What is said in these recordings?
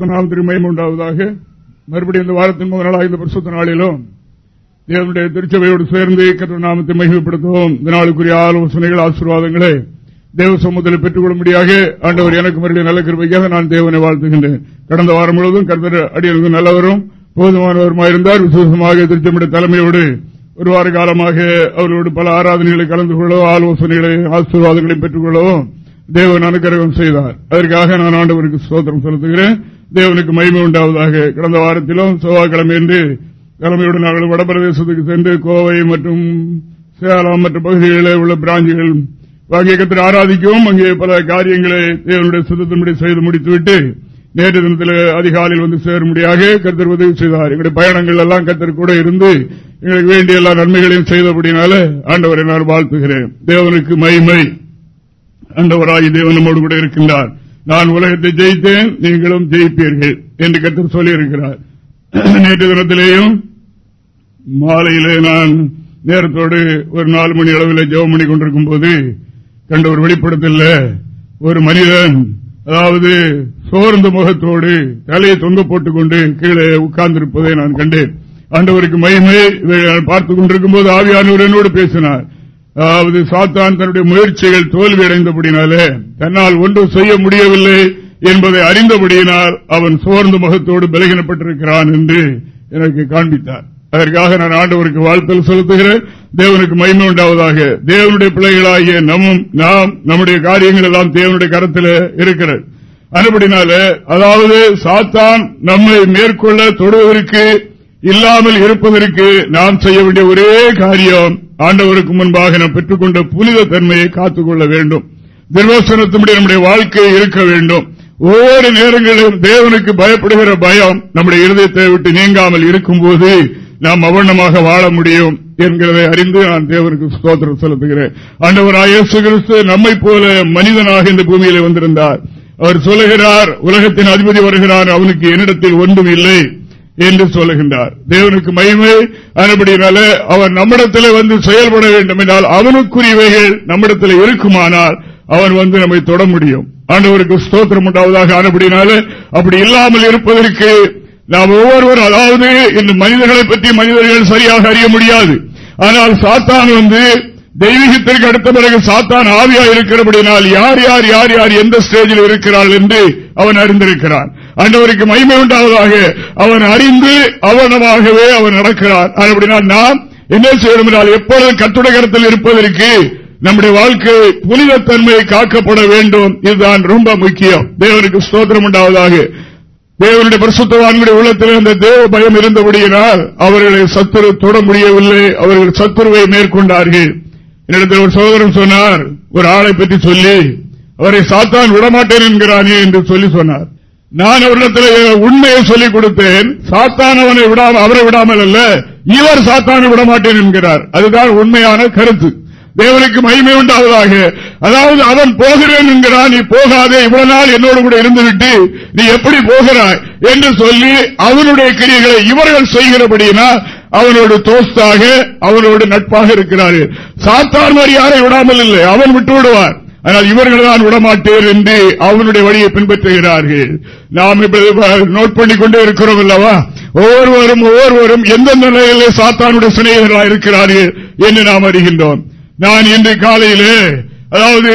பரிசுத்த நாள் திருமயம் உண்டாவதாக மறுபடியும் இந்த வாரத்தின் முதல் நாளாக இந்த பரிசுத்த நாளிலும் தேவனுடைய திருச்சபையோடு சேர்ந்து கற்ற நாமத்தை மகிமைப்படுத்துவோம். இந்த நாளுக்குரிய ஆலோசனைகள் ஆசீர்வாதங்களை தேவ சமூகத்தில் பெற்றுக் கொள்ளும்படியாக ஆண்டவர் எனக்கு மறுபடியும் நல்ல கிருப்பைக்காக நான் தேவனை வாழ்த்துகின்றேன். கடந்த வாரம் முழுவதும் கருத்தர் அடியனுக்கு நல்லவரும் போதுமானவருமாயிருந்தார் விசேஷமாக திருச்சபையுடைய தலைமையோடு ஒரு வார காலமாக அவர்களோடு பல ஆராதனைகளை கலந்து கொள்ளவும் ஆலோசனைகளை ஆசீர்வாதங்களை பெற்றுக் கொள்ளவும் தேவன் அனுகிரகம் செய்தார். அதற்காக நான் ஆண்டவருக்கு சோதனம் செலுத்துகிறேன். தேவனுக்கு மகிமை உண்டாவதாக. கடந்த வாரத்திலும் செவ்வாய்க்கிழமை என்று கிழமையுடன் நாங்கள் வடபிரதேசத்துக்கு சென்று கோவை மற்றும் சேலம் மற்ற பகுதிகளில் உள்ள பிராஞ்சுகள் வாங்கிய கத்திர ஆராதிக்கவும் அங்கே பல காரியங்களை தேவனுடைய சுத்தத்தின்படி செய்து முடித்துவிட்டு நேற்று தினத்தில் அதிகாலையில் வந்து சேரும்படியாக கத்தர் உதவி செய்தார். எங்களுடைய பயணங்கள் எல்லாம் கத்தர் கூட இருந்து எங்களுக்கு வேண்டிய எல்லா நன்மைகளையும் செய்தபடினால ஆண்டவரை நான் வாழ்த்துகிறேன். தேவனுக்கு மைமை ஆண்டவராகி தேவன் நம்மோடு கூட இருக்கின்றார். நான் உலகத்தை ஜெயித்தேன் நீங்களும் ஜெயிப்பீர்கள் என்று கத்தர் சொல்லியிருக்கிறார். நேற்று தினத்திலேயும் மாலையிலே நான் நேரத்தோடு ஒரு நாலு மணி அளவில் ஜெவம் பண்ணி கொண்டிருக்கும் போது கண்ட ஒரு வெளிப்படத்தில் ஒரு மனிதன் அதாவது சோர்ந்த முகத்தோடு தலையை தொங்க போட்டுக் கொண்டு கீழே உட்கார்ந்திருப்பதை நான் கண்டேன். ஆண்டவருக்கு மகிமை பார்த்துக் கொண்டிருக்கும் போது ஆவியானவர் என்னோடு பேசினார். அதாவது சாத்தான் தன்னுடைய முயற்சிகள் தோல்வியடைந்தபடினாலே தன்னால் ஒன்றும் செய்ய முடியவில்லை என்பதை அறிந்தபடியினால் அவன் சோர்ந்த முகத்தோடு பலகினப்பட்டிருக்கிறான் என்று எனக்கு காண்பித்தார். அதற்காக நான் ஆண்டவருக்கு வாழ்த்தல் செலுத்துகிறேன். தேவனுக்கு மயிமை உண்டாவதாக. தேவனுடைய பிள்ளைகளாகிய நம்மும் நாம் நம்முடைய காரியங்கள் எல்லாம் தேவனுடைய கரத்தில் இருக்கிறது. அதுபடினால அதாவது சாத்தான் நம்மை மேற்கொள்ள தொடுவதற்கு இல்லாமல் இருப்பதற்கு நாம் செய்ய வேண்டிய ஒரே காரியம் ஆண்டவருக்கு முன்பாக நாம் பெற்றுக்கொண்ட புனித தன்மையை காத்துக்கொள்ள வேண்டும். திருவசனத்தினுடைய நம்முடைய வாழ்க்கை இருக்க வேண்டும். ஒவ்வொரு நேரங்களிலும் தேவனுக்கு பயப்படுகிற பயம் நம்முடைய இருதயத்தை விட்டு நீங்காமல் இருக்கும்போது நாம் அவர்ணமாக வாழ முடியும் என்கிறதை அறிந்து நான் தேவனுக்கு ஸ்தோத்திரம் செலுத்துகிறேன். ஆண்டவராய கிறிஸ்து நம்மை போல மனிதனாக இந்த பூமியில வந்திருந்தார். அவர் சொல்லுகிறார் உலகத்தின் அதிபதி வருகிறார் அவனுக்கு என்னிடத்தில் ஒன்றும் இல்லை. என்று சொல்லுகின்றார். தேவனுக்கு மகிமை அதுபடினால அவர் நம்மிடத்தில் வந்து செயல்பட வேண்டும் என்றால் அவனுக்குரியவைகள் நம்மிடத்தில் இருக்குமானால் அவன் வந்து நம்மை தொட முடியும். ஆண்டவருக்கு ஸ்தோத்திரம் உண்டாவதாக ஆனபடினால அப்படி இல்லாமல் இருப்பதற்கு நாம் ஒவ்வொருவரும் அதாவது இந்த மனிதர்களை பற்றி மனிதர்கள் சரியாக அறிய முடியாது. ஆனால் சாத்தான் வந்து தெய்வீகத்திற்கு அடுத்த பிறகு சாத்தான் ஆவியா இருக்கிறபடினால் யார் யார் யார் யார் எந்த ஸ்டேஜில் இருக்கிறாள் என்று அவன் அறிந்திருக்கிறான். அன்றவருக்கு மகிமை உண்டாவதாக அவன் அறிந்து அவனமாகவே அவன் நடக்கிறான். அப்படின்னா நாம் என்ன செய்யணும் என்றால் எப்பொழுது கத்துடகரத்தில் இருப்பதற்கு நம்முடைய வாழ்க்கை புனிதத்தன்மையை காக்கப்பட வேண்டும். இதுதான் ரொம்ப முக்கியம். தேவனுக்கு ஸ்தோத்திரம் உண்டாவதாக. தேவனுடைய பரிசுத்தவான்களுடைய உள்ளத்தில் அந்த தேவ பயம் இருந்தபடியினால் அவர்களை சத்துரு தொட முடியவில்லை. அவர்கள் சத்துருவை மேற்கொண்டார்கள். என்னிடத்தில் ஒரு சோதரன் சொன்னார். ஒரு ஆளை பற்றி சொல்லி அவரை சாத்தான் விடமாட்டேன் என்கிறானே என்று சொல்லி சொன்னார். நான் அவரிடத்தில் உண்மையை சொல்லிக் கொடுத்தேன் சாத்தானவனை விடாம விடாமல் அவரை விடாமல் அல்ல இவர் சாத்தானை விடமாட்டேன் என்கிறார். அதுதான் உண்மையான கருத்து. தேவனுக்கு மகிமை உண்டாவதாக. அதாவது அவன் போகிறேன் என்கிறான் நீ போகாதே இவ்வளவு நாள் என்னோடு கூட இருந்துவிட்டு நீ எப்படி போகிறாய் என்று சொல்லி அவனுடைய கிரியைகளை இவர்கள் செய்கிறபடினா அவனோடு தோஸ்தாக அவனோடு நட்பாக இருக்கிறார்கள். சாத்தார் மாதிரி யாரை விடாமல் இல்லை அவன் விட்டு விடுவார் ஆனால் இவர்கள் தான் விடமாட்டேன் என்று அவனுடைய வழியை பின்பற்றுகிறார்கள். நாம் நோட் பண்ணிக் கொண்டே இருக்கிறோம் அல்லவா? ஒவ்வொருவரும் ஒவ்வொருவரும் எந்தெந்த நிலையிலே சாத்தானுடைய சிநேகர்களாக இருக்கிறார்கள் என்று நாம் அறிகின்றோம். நான் இன்று காலையிலே அதாவது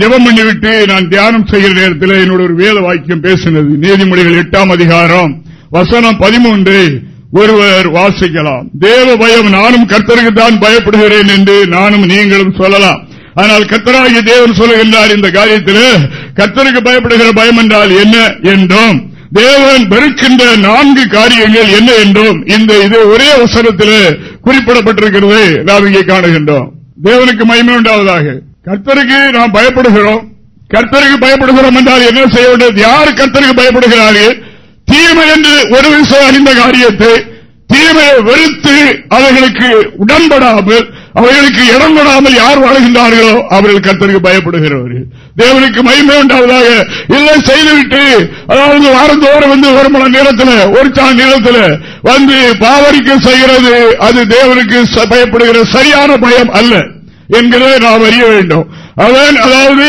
ஜெபம் பண்ணிவிட்டு நான் தியானம் செய்கிற நேரத்தில் என்னோட ஒரு வேத வாக்கியம் பேசினது. நீதிமொழிகள் எட்டாம் அதிகாரம் வசனம் பதிமூன்று ஒருவர் வாசிக்கலாம். தேவ பயம் நானும் கர்த்தருக்கு தான் பயப்படுகிறேன் என்று நானும் நீங்களும் சொல்லலாம். ஆனால் கத்தராகிய தேவன் சொல்லுகின்றார் இந்த காரியத்தில் கத்தருக்கு பயப்படுகிற பயம் என்றால் என்ன என்றும் தேவன் வெறுக்கின்ற நான்கு காரியங்கள் என்ன என்றும் இந்த இது ஒரே அவசரத்தில் குறிப்பிடப்பட்டிருக்கிறது நாம் இங்கே காணுகின்றோம். தேவனுக்கு மயமே உண்டாவதாக. கர்த்தருக்கு நாம் பயப்படுகிறோம். கர்த்தருக்கு பயப்படுகிறோம் என்றால் என்ன செய்ய வேண்டியது யார் கர்த்தருக்கு பயப்படுகிறார்கள் தீமை என்று ஒரு விஷயம் அறிந்த காரியத்தை தீமையை வெறுத்து அவர்களுக்கு உடன்படாமல் அவர்களுக்கு இடம் கொடாமல் யார் வாழ்கின்றார்களோ அவர்கள் கத்தருக்கு பயப்படுகிறவர்கள் தேவனுக்கு மயிமை உண்டாவதாக. இல்லை செய்துவிட்டு அதாவது வாரந்தோறும் வந்து ஒரு மணி நேரத்தில் ஒரு சா நேரத்தில் வந்து பாவரிக்க செய்கிறது அது தேவனுக்கு பயப்படுகிற சரியான பயம் அல்ல என்கிறதை நாம் அறிய வேண்டும். அவன் அதாவது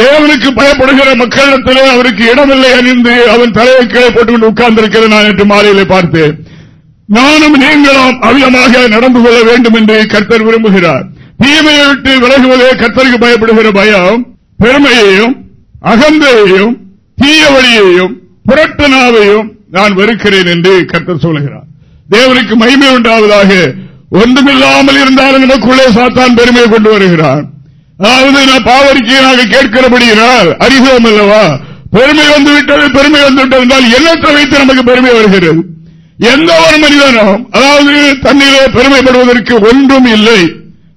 தேவனுக்கு பயப்படுகிற மக்களிடத்திலே அவருக்கு இடமில்லை அணிந்து அவன் தலையை கீழே போட்டுக்கொண்டு உட்கார்ந்திருக்கிறது நான் நேற்று மாலையிலே பார்த்தேன் நானும் நீங்களும் அவியமாக நடந்து கொள்ள வேண்டும் என்று கர்த்தர் விரும்புகிறார். தீமையை விட்டு விலகுவதே கர்த்தருக்கு பயப்படுகிற பயம் பெருமையையும் அகந்தையையும் தீய வழியையும் புரட்டனாவையும் நான் வெறுக்கிறேன் என்று கர்த்தர் சொல்கிறார் தேவனுக்கு மகிமை உண்டாவதாக ஒன்றுமில்லாமல் இருந்தாலும் நமக்குள்ளே சாத்தான் பெருமையை கொண்டு வருகிறான் அதாவது நான் பாவரிக்கையாக கேட்கிறபடியினால் அறிகிறோம் அல்லவா? பெருமை வந்துவிட்டது பெருமை வந்துவிட்டது என்றால் எண்ணற்ற வைத்து நமக்கு பெருமை வருகிறது. எந்த ஒரு மனிதனும் அதாவது தன்னிலே பெருமைப்படுவதற்கு ஒன்றும் இல்லை.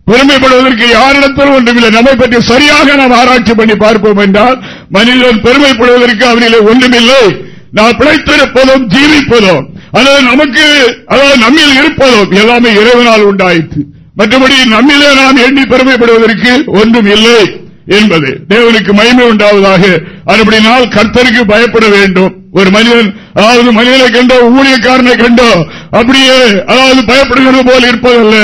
பெருமைப்படுவதற்கு யாரிடத்திலும் ஒன்றுமில்லை நம்மை பற்றி சரியாக நாம் ஆராய்ச்சி பண்ணி பார்ப்போம் என்றால் மனிதன் பெருமைப்படுவதற்கு அவனிலே ஒன்றுமில்லை நாம் பிழைத்திருப்பதும் ஜீவிப்பதும் அதாவது நமக்கு அதாவது நம்மில் இருப்பதும் எல்லாமே இறைவனால் உண்டாயிற்று. மற்றபடி நம்மிலே நாம் எண்ணி பெருமைப்படுவதற்கு ஒன்றும் இல்லை. என்பது தேவனுக்கு மகிமை உண்டாவதாக. அதுபடினால் கர்த்தருக்கு பயப்பட வேண்டும். ஒரு மனிதன் அதாவது மனிதனை கண்டோ ஊழியக்காரனை கண்டோ அப்படியே அதாவது பயப்படுகிறது போல் இருப்பதல்ல.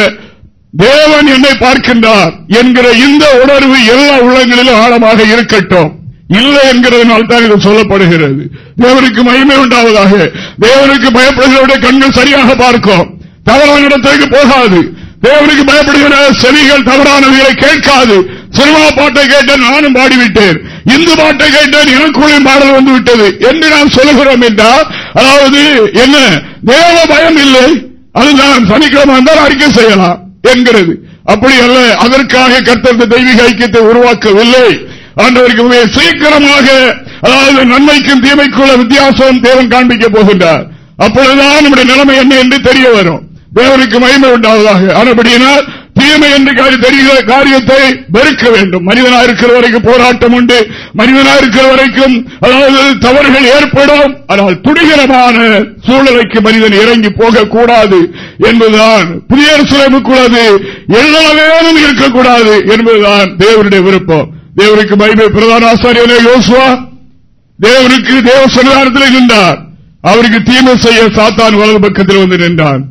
தேவன் என்னை பார்க்கின்றார் என்கிற இந்த உணர்வு எல்லா உள்ளங்களிலும் ஆழமாக இருக்கட்டும். இல்லை என்கிறதுனால் தான் இது சொல்லப்படுகிறது. தேவனுக்கு மகிமை உண்டாவதாக. தேவனுக்கு பயப்படுகிறவருடைய கண்கள் சரியாக பார்க்கும். தவறான இடத்திற்கு போகாது. தேவனுக்கு பயப்படுகிற செவிகள் தவறானவைகளை கேட்காது. சினிமா பாட்டை கேட்டேன் நானும் பாடிவிட்டேன். இந்து பாட்டை கேட்டேன் எனக்குள்ளே பாடல் வந்து விட்டது என்று நாம் சொல்லுகிறோம் என்றால் அதாவது என்ன தேவ பயம் இல்லை அதுதான் சனிக்கிழமை வந்தால் அறிக்கை செய்யலாம் என்கிறது. அப்படி அல்ல அதற்காக கர்த்தர் தெய்வீக ஐக்கியத்தை உருவாக்கவில்லை. ஆண்டவருக்கு சீக்கிரமாக அதாவது நன்மைக்கும் தீமைக்குள்ள வித்தியாசம் தேவன் காண்பிக்க போகின்றார். அப்பொழுதுதான் நம்முடைய நிலைமை என்ன என்று தெரிய வரும். தேவனுக்கு மகிமை உண்டாவதாக. ஆனபடியினால் தீமை என்று தெரிகிற காரியத்தை வெறுக்க வேண்டும். மனிதனா இருக்கிற வரைக்கும் போராட்டம் உண்டு. மனிதனா இருக்கிற வரைக்கும் அதாவது தவறுகள் ஏற்படும். ஆனால் துணிகரமான சூழ்நிலைக்கு மனிதன் இறங்கி போகக்கூடாது என்பதுதான் புதிய சிலமுக்குள்ளது எல்லாவேனும் இருக்கக்கூடாது என்பதுதான் தேவனுடைய விருப்பம். தேவனுக்கு மகிமை. பிரதான ஆசாரியனே யோசுவா தேவனுக்கு தேவ சன்னிதானத்தில் நின்றார். அவருக்கு தீமை செய்ய சாத்தான் வலது பக்கத்தில் வந்து நின்றான்.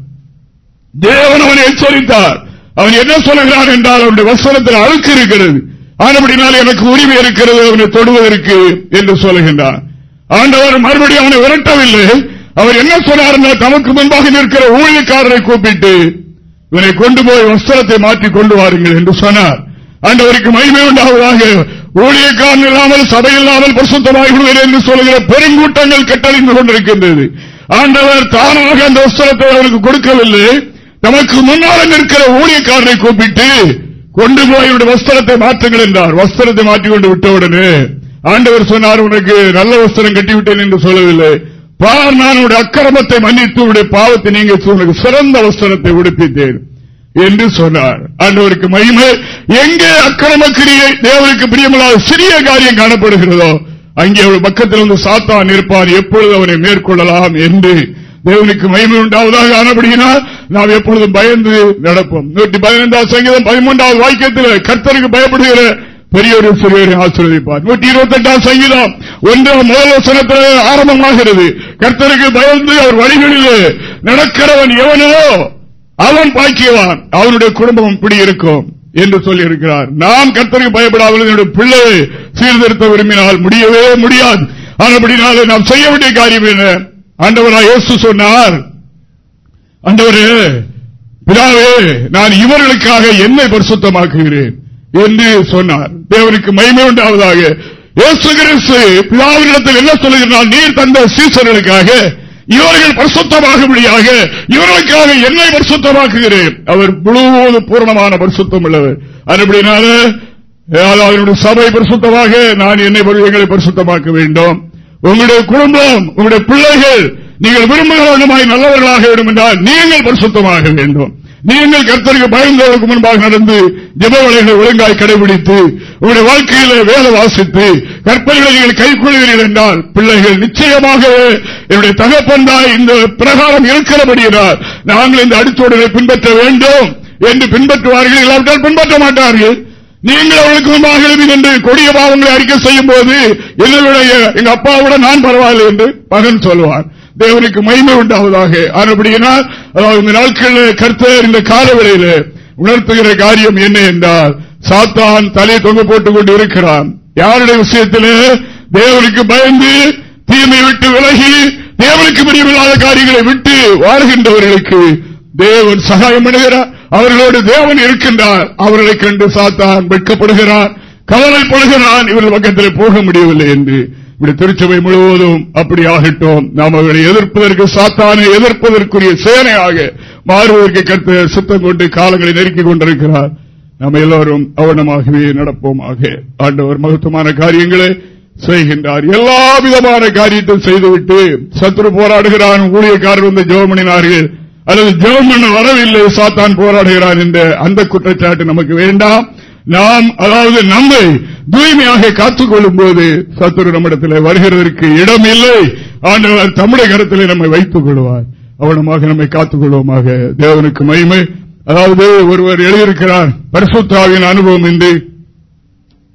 தேவன் அவனை எச்சரித்தார். அவன் என்ன சொல்லுகிறான் என்றால் அவனுடைய வசனத்தில் அழுக்கு இருக்கிறது. ஆனபடினால் எனக்கு உரிமை இருக்கிறது அவனை தொடுவதற்கு என்று சொல்லுகின்றான். ஆண்டவர் மறுபடியும் அவனை விரட்டவில்லை. அவர் என்ன சொன்னார் தமக்கு முன்பாக நிற்கிற ஊழியக்காரரை கூப்பிட்டு இவனை கொண்டு போய் வஸ்திரத்தை மாற்றி கொண்டு வாருங்கள் என்று சொன்னார். ஆண்டவருக்கு மகிமை உண்டாவதாக. ஊழியக்காரன் இல்லாமல் சபை இல்லாமல் பிரசுத்தமாகிவிடுவேன் என்று சொல்லுகிற பெருங்கூட்டங்கள் கட்டளிந்து கொண்டிருக்கின்றது. ஆண்டவர் தானாக அந்த வஸ்திரத்தை அவனுக்கு கொடுக்கவில்லை. நமக்கு முன்னால் நிற்கிற ஊழியக்காரனை கூப்பிட்டு கொண்டு போய் வஸ்திரத்தை மாற்றுங்கள் என்றார். வஸ்திரத்தை மாற்றிக்கொண்டு விட்டவுடனே ஆண்டவர் சொன்னார் உனக்கு நல்ல வஸ்திரம் கட்டிவிட்டேன் என்று சொல்லவில்லை. பார் நான் உடைய அக்கிரமத்தை மன்னித்து உடைய பாவத்தை நீங்க உனக்கு சிறந்த வஸ்திரத்தை உடுப்பித்தேன். என்று சொன்னார். ஆண்டவருக்கு மகிமை. எங்கே அக்கிரமக்கிரியை தேவனுக்கு பிரியமில்லாத சிறிய காரியம் காணப்படுகிறதோ அங்கே அவள் பக்கத்தில் வந்து சாத்தான் இருப்பான் எப்பொழுது அவனை மேற்கொள்ளலாம் என்று தேவனுக்கு மகிமை உண்டாவதாக ஆனபடியினால் நாம் எப்பொழுதும் பயந்து நடப்போம். நூற்றி பதினைந்தாம் சங்கீதம் பதிமூன்றாவது வாக்கியத்தில் கர்த்தருக்கு பயப்படுகிற பெரியவரும் சிறியவரை ஆசீர்வதிப்பார். நூற்றி இருபத்தி எட்டாம் சங்கீதம் ஒன்றாம் முதல் வசனத்தில் ஆரம்பமாகிறது. கர்த்தருக்கு பயந்து அவர் வழிகளில் நடக்கிறவன் எவனோ அவன் பாக்கியவான். அவனுடைய குடும்பம் இப்படி இருக்கும் என்று சொல்லியிருக்கிறார். நாம் கர்த்தருக்கு பயப்படாமல் பிள்ளை சீர்திருத்த விரும்பினால் முடியவே முடியாது. ஆனபடினாலே நாம் செய்ய வேண்டிய காரியம் என்ன? ஆண்டவரா இயேசு சொன்னார். ஆண்டவரே பிதாவே நான் இவர்களுக்காக என்னை பரிசுத்தமாக்குகிறேன் என்று சொன்னார். தேவனுக்கு மயிமை உண்டாவதாக. இயேசு கிறிஸ்து பிதாவினிடத்தில் என்ன சொல்லுகிறார்? நீர் தந்த சீசர்களுக்காக இவர்கள் பரிசுத்தமாகும்படியாக இவர்களுக்காக என்னை பரிசுத்தமாக்குகிறேன். அவர் முழுவதும் பூர்ணமான பரிசுத்தம் உள்ளவர். அதுபடினால அவருடைய சபை பரிசுத்தமாக நான் என்னை எங்களை பரிசுத்தமாக்க வேண்டும். உங்களுடைய குடும்பம் உங்களுடைய பிள்ளைகள் நீங்கள் விரும்புகிறவர்களாய் நல்லவர்களாக வேண்டும் என்றால் நீங்கள் பரிசுத்தமாக வேண்டும். நீங்கள் கர்த்தருக்கு பயந்தவர்களுக்கு முன்பாக நடந்து ஜபவலைகளை ஒழுங்காய் கடைபிடித்து உங்களுடைய வாழ்க்கையில வேலை வாசித்து கற்பனைகளை நீங்கள் கைக்கொள்வீர்கள் என்றால் பிள்ளைகள் நிச்சயமாக என்னுடைய தகப்பந்தாய் இந்த பிரகாரம் இருக்கிறபடியால் நாங்கள் இந்த அடித்தோடுகளை பின்பற்ற வேண்டும் என்று பின்பற்றுவார்கள் இல்லாவிட்டால் பின்பற்ற மாட்டார்கள். நீங்கள் அவர்களுக்கு முன்பாக என்று கொடிய பாவங்களை அறிக்கை செய்யும் போது எங்களுடைய எங்க அப்பாவோட நான் பரவாயில்லை என்று மகன் சொல்வார். தேவனுக்கு மயிமை உண்டாவதாக. அப்படியினால் இந்த நாட்களில் கர்த்தர் இந்த காலவரையில் உணர்த்துகிற காரியம் என்ன என்றால் சாத்தான் தலையை தொங்க போட்டுக் கொண்டு இருக்கிறான் யாருடைய விஷயத்தில்? தேவனுக்கு பயந்து தீமை விட்டு விலகி தேவனுக்கு பிரியமில்லாத காரியங்களை விட்டு வாழ்கின்றவர்களுக்கு தேவன் சகாயம் பண்ணுகிறார். அவர்களோடு தேவன் இருக்கின்றார். அவர்களை கண்டு சாத்தான் வெட்கப்படுகிறான். கவலைப்படுகிறான். இவர்கள் பக்கத்தில் போக முடியவில்லை என்று. இப்படி திருச்சபை முழுவதும் அப்படி ஆகட்டும். நாம் அவர்களை எதிர்ப்பதற்கு சாத்தானை எதிர்ப்பதற்குரிய சேனையாக மாறுவதற்கு கருத்து சுத்தம் கொண்டு காலங்களை நெருக்கிக் கொண்டிருக்கிறார். நம்ம எல்லோரும் அவனமாகவே நடப்போமாக. ஆண்டவர் மகத்துவமான காரியங்களை செய்கின்றார். எல்லா விதமான காரியத்தையும் செய்துவிட்டு சத்துரு போராடுகிறான். ஊழியக்காரர் வந்து ஜோமணினார்கள் அல்லது ஜெபம் பண்ண வரவில்லை சாத்தான் போராடுகிறான் என்ற அந்த குற்றச்சாட்டு நமக்கு வேண்டாம். நாம் அதாவது நம்மை தூய்மையாக காத்துக் கொள்ளும் போது சத்துரு நம்மிடத்தில் வருகிறதற்கு இடம் இல்லை ஆண்டவர் தமிழக கருத்திலே நம்மை வைத்துக் கொள்வார். அவனமாக நம்மை காத்துக் கொள்வோமாக. தேவனுக்கு மகிமை. அதாவது ஒருவர் எழுதியிருக்கிறார் பரிசுத்தாவின் அனுபவம் என்று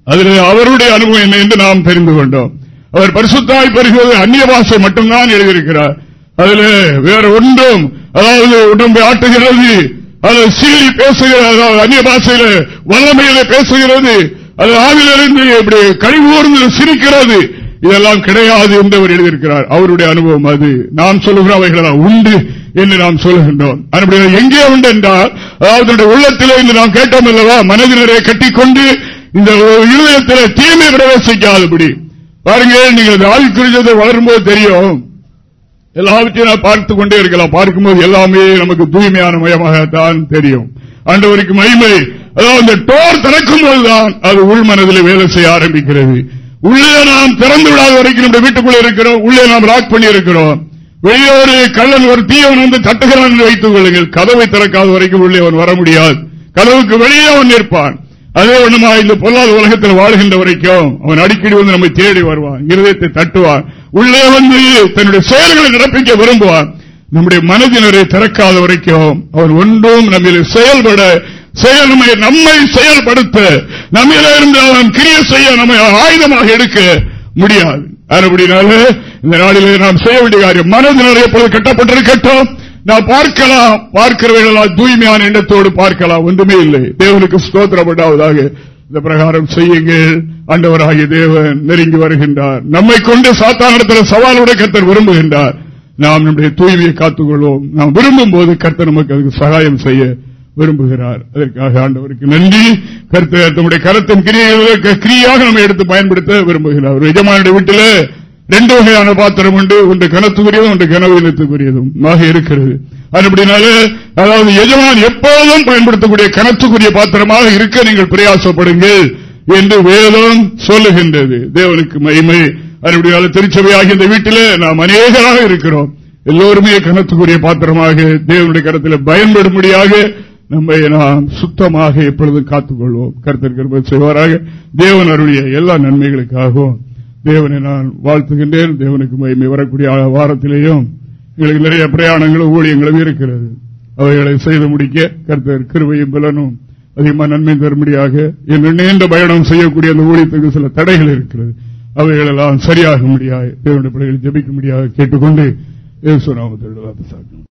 அதில் அவருடைய அனுபவம் என்ன என்று நாம் தெரிந்து கொண்டோம். அவர் பரிசுத்தாய் பெறுகிறது அந்நிய பாஷை மட்டும்தான் எழுதியிருக்கிறார். அதில் வேற ஒன்றும் அதாவது உடம்பை ஆட்டுகிறது. அது சீறி பேசுகிறது. அந்நிய பாஷையில வல்லமையில பேசுகிறது. அது ஆவிலிருந்து இப்படி கழிவுர்ந்து சிரிக்கிறது. இதெல்லாம் கிடையாது என்று அவர் எழுதியிருக்கிறார். அவருடைய அனுபவம் அது. நாம் சொல்லுகிறோம் அவைகளெல்லாம் உண்டு என்று நாம் சொல்லுகின்றோம். எங்கே உண்டு என்றால் அதாவது உள்ளத்திலே இன்று நாம் கேட்டோம் அல்லவா மனதினரை கட்டிக்கொண்டு இந்த இருதயத்தில் தீமை பிரவேசிக்காதபடி. பாருங்கள் நீங்கள் ஆள் வளரும்போது தெரியும். எல்லாவற்றையும் நான் பார்த்துக் கொண்டே இருக்கலாம். பார்க்கும்போது எல்லாமே நமக்கு தூய்மையான மயமாகத்தான் தெரியும். ஆண்டவருக்கு மகிமை. அதாவது அந்த டோர் திறக்கும் போதுதான் அது உள் மனதில் வேலை செய்ய ஆரம்பிக்கிறது. உள்ளே நாம் திறந்து விடாத வரைக்கும் நம்ம வீட்டுக்குள்ள இருக்கிறோம். உள்ளே நாம் லாக் பண்ணி இருக்கிறோம் வெளியே ஒரு கள்ளன் ஒரு தீயவன் வந்து தட்டுகிறான் என்று வைத்துக் கொள்ளுங்கள். கதவை திறக்காத வரைக்கும் உள்ளே அவன் வர முடியாது. கதவுக்கு வெளியே அவன் நிற்பான். அதே ஒண்ணுமா இந்த பொல்லாத உலகத்தில் வாழ்கின்ற வரைக்கும் அவன் அடிக்கடி வந்து நம்மை தேடி வருவான் இருதயத்தை தட்டுவான். உள்ளே வந்து தன்னுடைய செயல்களை நிரப்பிக்க விரும்புவான். நம்முடைய மனதினரை திறக்காத வரைக்கும் அவர் ஒன்றும் நம்ம செயல்பட செயல் நம்மை செயல்படுத்த நம்மில இருந்து அவன் கிரிய செய்ய நம்மை ஆயுதமாக எடுக்க முடியாது. அதுபடினால இந்த நாளிலே நாம் செய்ய வேண்டிய காரியம் மனதினர் எப்பொழுது கட்டப்பட்டிருக்கட்டும்? நான் பார்க்கலாம் பார்க்கிறவர்களால் தூய்மையான எண்ணத்தோடு பார்க்கலாம் ஒன்றுமே இல்லை. தேவனுக்கு ஸ்தோத்திரப்பட்டாவதாக இந்த பிரகாரம் செய்யுங்கள். ஆண்டவராகிய தேவன் நெருங்கி வருகின்றார். நம்மை கொண்டு சாத்தானிடத்தில் சவாலோட கர்த்தர் விரும்புகின்றார். நாம் நம்முடைய தூய்மையை காத்துக்கொள்வோம். நாம் விரும்பும் போது கர்த்தர் நமக்கு அதுக்கு சகாயம் செய்ய விரும்புகிறார். அதற்காக ஆண்டவருக்கு நன்றி. கருத்து நம்முடைய கருத்தின் கிரியாக நம்ம எடுத்து பயன்படுத்த விரும்புகிறார். எஜமானுடைய வீட்டில் ரெண்டு வகையான பாத்திரம் உண்டு. ஒன்று கனத்துக்குரியதும் ஒன்று கனவீனத்துக்குரியதும் இருக்கிறது. அதுபடினால அதாவது எஜமான் எப்போதும் பயன்படுத்தக்கூடிய கனத்துக்குரிய பாத்திரமாக இருக்க நீங்கள் பிரயாசப்படுங்கள் என்று வேதம் சொல்லுகின்றது. தேவனுக்கு மகிமை. அப்படினால திருச்சபையாக இந்த வீட்டில் நாம் அநேகராக இருக்கிறோம். எல்லோருமே கனத்துக்குரிய பாத்திரமாக தேவனுடைய கருத்தில் பயன்படும்படியாக நம்மை நாம் சுத்தமாக எப்பொழுதும் காத்துக்கொள்வோம். கருத்திற்கு செய்வாராக. தேவன் அருடைய எல்லா நன்மைகளுக்காகவும். தேவனை நான் வாழ்த்துகின்றேன். தேவனுக்கு மகிமை வரக்கூடிய வாரத்திலேயும் எங்களுக்கு நிறைய பிரயாணங்களும் ஊழியங்களும் இருக்கிறது. அவைகளை செய்து முடிக்க கருத்தர் கிருவையும் பலனும் அதிகமாக நன்மை தரும்படியாக என்று நீண்ட பயணம் செய்யக்கூடிய அந்த ஊழியத்துக்கு சில தடைகள் இருக்கிறது. அவைகளெல்லாம் சரியாக முடியாது தேவனுடைய பிள்ளைகள் ஜபிக்க முடியாது கேட்டுக்கொண்டு